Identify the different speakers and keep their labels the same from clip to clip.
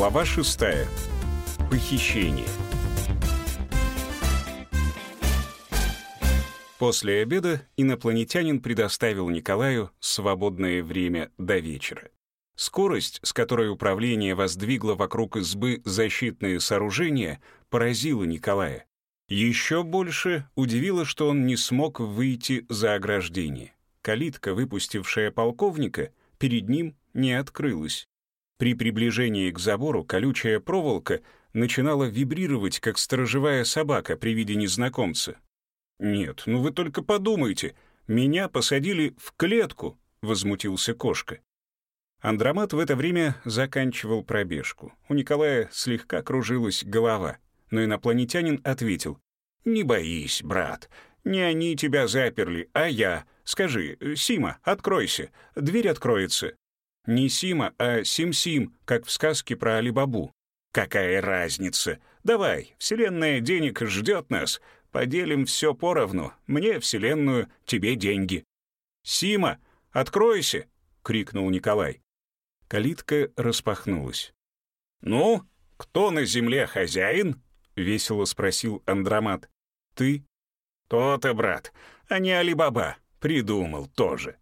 Speaker 1: Глава 6. Похищение. После обеда инопланетянин предоставил Николаю свободное время до вечера. Скорость, с которой управление воздвигло вокруг избы защитные сооружения, поразила Николая. Еще больше удивило, что он не смог выйти за ограждение. Калитка, выпустившая полковника, перед ним не открылась. При приближении к забору колючая проволока начинала вибрировать, как сторожевая собака при виде незнакомца. «Нет, ну вы только подумайте, меня посадили в клетку», — возмутился кошка. Андромат в это время заканчивал пробежку. У Николая слегка кружилась голова, но инопланетянин ответил. «Не боись, брат, не они тебя заперли, а я. Скажи, Сима, откройся, дверь откроется». Не Сима, а Сим-Сим, как в сказке про Алибабу. Какая разница? Давай, вселенная денег ждет нас. Поделим все поровну. Мне вселенную, тебе деньги. «Сима, откройся!» — крикнул Николай. Калитка распахнулась. «Ну, кто на земле хозяин?» — весело спросил Андромат. «Ты?» «То-то, брат, а не Алибаба. Придумал тоже».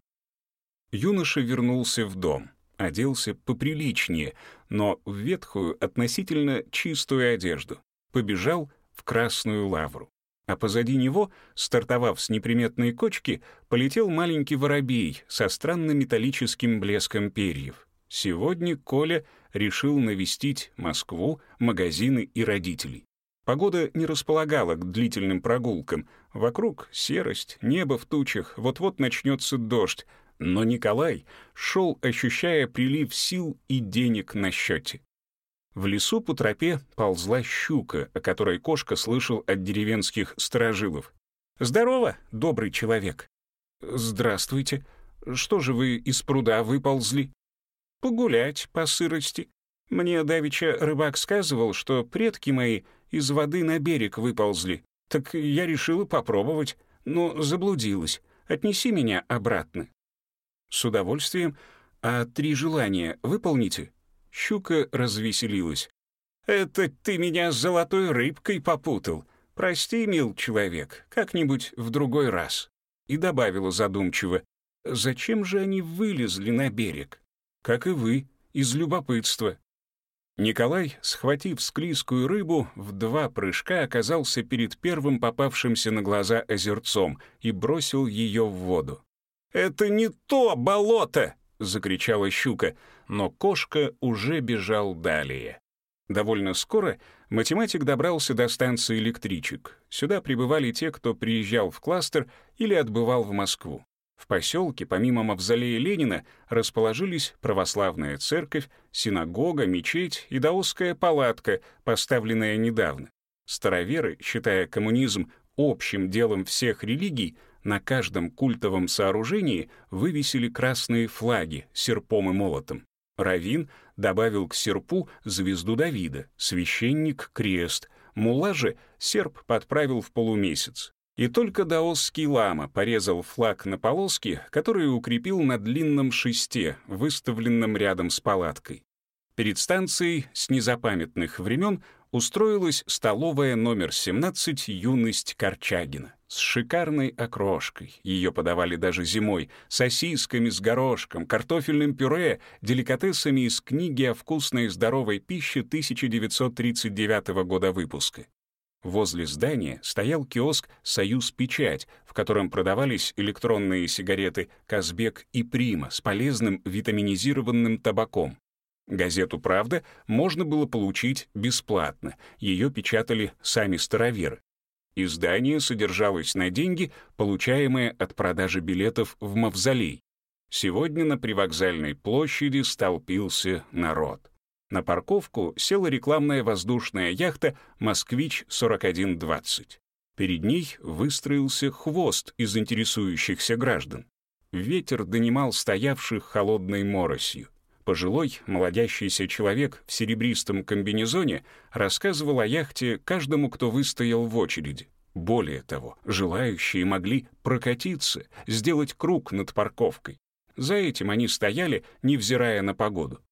Speaker 1: Юноша вернулся в дом, оделся поприличнее, но в ветхую, относительно чистую одежду. Побежал в Красную Лавру. А позади него, стартовав с неприметной кочки, полетел маленький воробей со странным металлическим блеском перьев. Сегодня Коля решил навестить Москву, магазины и родителей. Погода не располагала к длительным прогулкам. Вокруг серость, небо в тучах, вот-вот начнется дождь, но Николай шел, ощущая прилив сил и денег на счете. В лесу по тропе ползла щука, о которой кошка слышал от деревенских сторожилов. «Здорово, добрый человек!» «Здравствуйте. Что же вы из пруда выползли?» «Погулять по сырости. Мне давеча рыбак сказывал, что предки мои из воды на берег выползли. Так я решила попробовать, но заблудилась. Отнеси меня обратно». «С удовольствием. А три желания выполните?» Щука развеселилась. «Это ты меня с золотой рыбкой попутал. Прости, мил человек, как-нибудь в другой раз». И добавила задумчиво. «Зачем же они вылезли на берег? Как и вы, из любопытства». Николай, схватив склизкую рыбу, в два прыжка оказался перед первым попавшимся на глаза озерцом и бросил ее в воду. «Это не то болото!» — закричала щука, но кошка уже бежал далее. Довольно скоро математик добрался до станции электричек. Сюда прибывали те, кто приезжал в кластер или отбывал в Москву. В поселке, помимо мавзолея Ленина, расположились православная церковь, синагога, мечеть и даосская палатка, поставленная недавно. Староверы, считая коммунизм общим делом всех религий, на каждом культовом сооружении вывесили красные флаги серпом и молотом. Равин добавил к серпу звезду Давида, священник — крест, мулла же серп подправил в полумесяц. И только даосский лама порезал флаг на полоски, которые укрепил на длинном шесте, выставленном рядом с палаткой. Перед станцией с незапамятных времен устроилась столовая номер 17 «Юность Корчагина» с шикарной окрошкой. Ее подавали даже зимой, сосисками с горошком, картофельным пюре, деликатесами из книги о вкусной и здоровой пище 1939 года выпуска. Возле здания стоял киоск «Союз Печать», в котором продавались электронные сигареты «Казбек» и «Прима» с полезным витаминизированным табаком. Газету «Правда» можно было получить бесплатно, ее печатали сами староверы. Издание содержалось на деньги, получаемые от продажи билетов в Мавзолей. Сегодня на привокзальной площади столпился народ. На парковку села рекламная воздушная яхта «Москвич-4120». Перед ней выстроился хвост из интересующихся граждан. Ветер донимал стоявших холодной моросью. Пожилой, молодящийся человек в серебристом комбинезоне рассказывал о яхте каждому, кто выстоял в очереди. Более того, желающие могли прокатиться, сделать круг над парковкой. За этим они стояли, невзирая на погоду.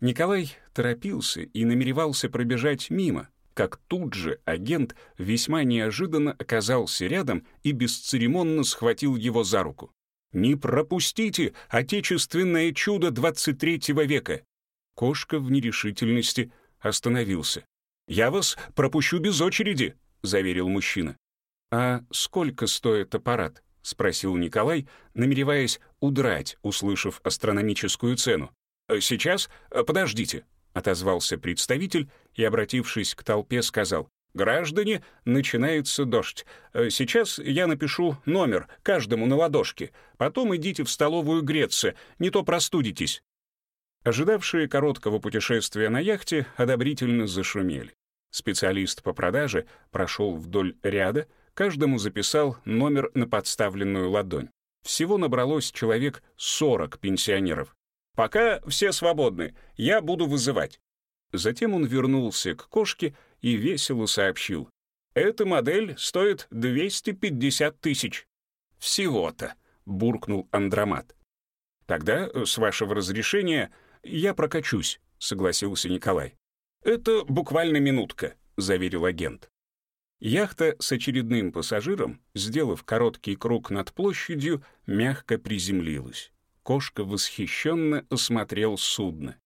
Speaker 1: Николай торопился и намеревался пробежать мимо, как тут же агент весьма неожиданно оказался рядом и бесцеремонно схватил его за руку. «Не пропустите отечественное чудо 23 века!» Кошка в нерешительности остановился. «Я вас пропущу без очереди», — заверил мужчина. «А сколько стоит аппарат?» — спросил Николай, намереваясь удрать, услышав астрономическую цену. «Э, «Сейчас? Э, подождите», — отозвался представитель и, обратившись к толпе, сказал, «Граждане, начинается дождь. Э, сейчас я напишу номер каждому на ладошке. Потом идите в столовую греться, не то простудитесь». Ожидавшие короткого путешествия на яхте одобрительно зашумели. Специалист по продаже прошел вдоль ряда, каждому записал номер на подставленную ладонь. Всего набралось человек 40 пенсионеров. «Пока все свободны, я буду вызывать». Затем он вернулся к кошке и весело сообщил. «Эта модель стоит 250 тысяч». «Всего-то», — буркнул Андромат. «Тогда, с вашего разрешения, я прокачусь», — согласился Николай. «Это буквально минутка», — заверил агент. Яхта с очередным пассажиром, сделав короткий круг над площадью, мягко приземлилась. Кошка восхищенно осмотрел судно.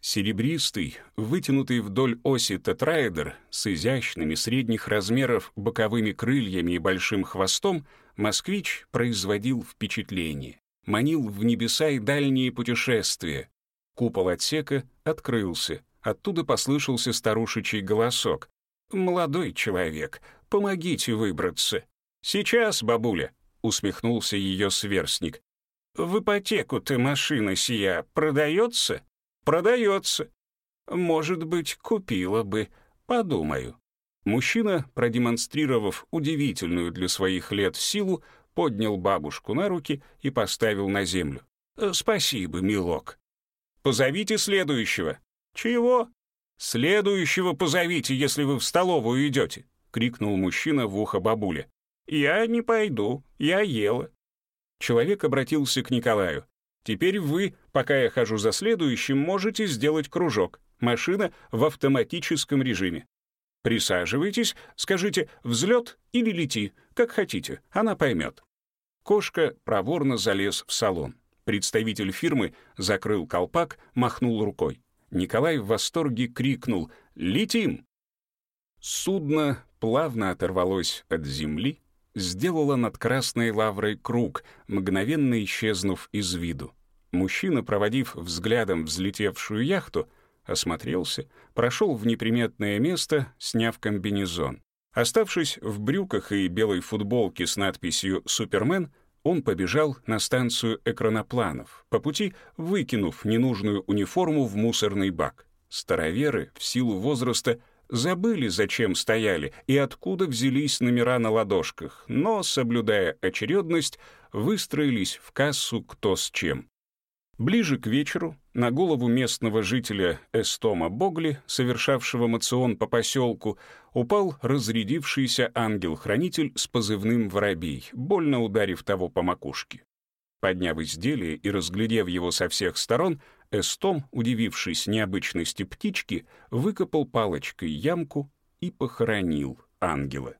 Speaker 1: Серебристый, вытянутый вдоль оси тетраэдр с изящными средних размеров боковыми крыльями и большим хвостом, москвич производил впечатление, манил в небеса и дальние путешествия. Купол отсека открылся, оттуда послышался старушечий голосок. «Молодой человек, помогите выбраться». «Сейчас, бабуля», — усмехнулся ее сверстник. «В ипотеку-то машина сия продается?» «Продается». «Может быть, купила бы. Подумаю». Мужчина, продемонстрировав удивительную для своих лет силу, поднял бабушку на руки и поставил на землю. «Спасибо, милок». «Позовите следующего». «Чего?» «Следующего позовите, если вы в столовую идете», — крикнул мужчина в ухо бабуле. «Я не пойду, я ела». Человек обратился к Николаю. «Теперь вы, пока я хожу за следующим, можете сделать кружок. Машина в автоматическом режиме. Присаживайтесь, скажите «взлет» или «лети», как хотите, она поймет». Кошка проворно залез в салон. Представитель фирмы закрыл колпак, махнул рукой. Николай в восторге крикнул «Летим!». Судно плавно оторвалось от земли, сделала над Красной Лаврой круг, мгновенно исчезнув из виду. Мужчина, проводив взглядом взлетевшую яхту, осмотрелся, прошел в неприметное место, сняв комбинезон. Оставшись в брюках и белой футболке с надписью «Супермен», он побежал на станцию экранопланов, по пути выкинув ненужную униформу в мусорный бак. Староверы в силу возраста забыли, зачем стояли и откуда взялись номера на ладошках, но, соблюдая очередность, выстроились в кассу кто с чем. Ближе к вечеру на голову местного жителя Эстома Богли, совершавшего мацион по поселку, упал разрядившийся ангел-хранитель с позывным «Воробей», больно ударив того по макушке. Подняв изделие и разглядев его со всех сторон, Эстом, удивившись необычности птички, выкопал палочкой ямку и похоронил ангела.